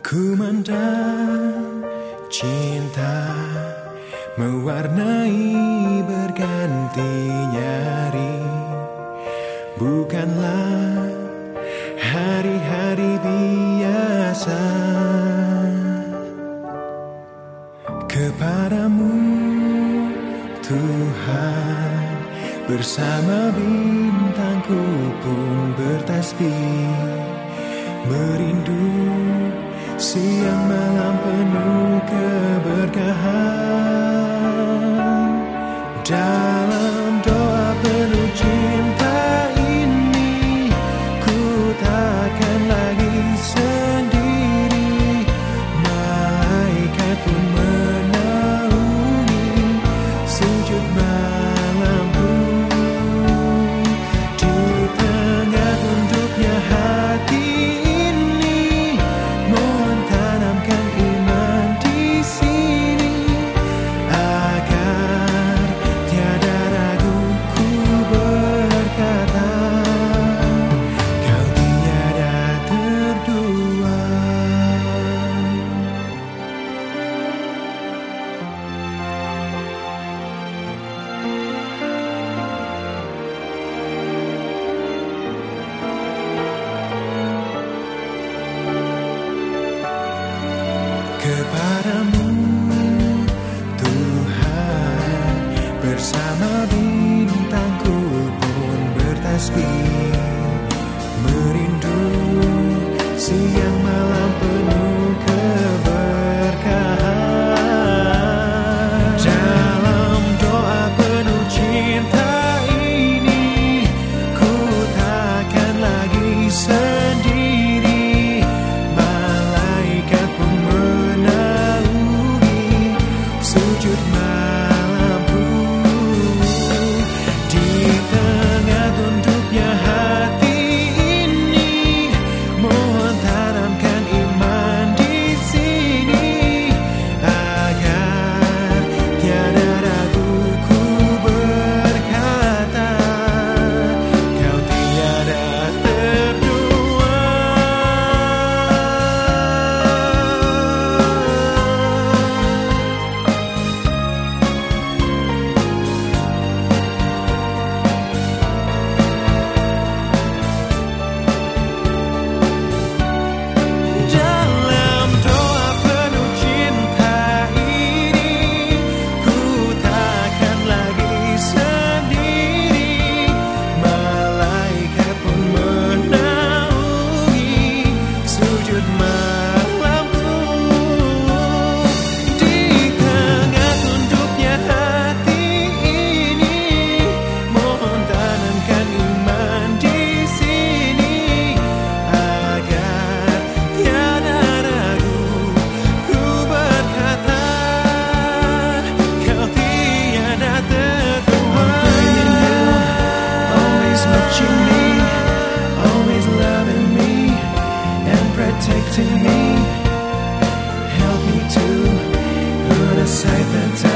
Ku cinta Mewarnai bergantinya hari Bukanlah hari-hari biasa. Kepadamu Tuhan Bersama bintangku pun bertasbih. Merindu Siang malam penuh keberkahan. Dalam kepadamu Tuhan bersama bintangku pun bertasbih me, help me to put aside the time.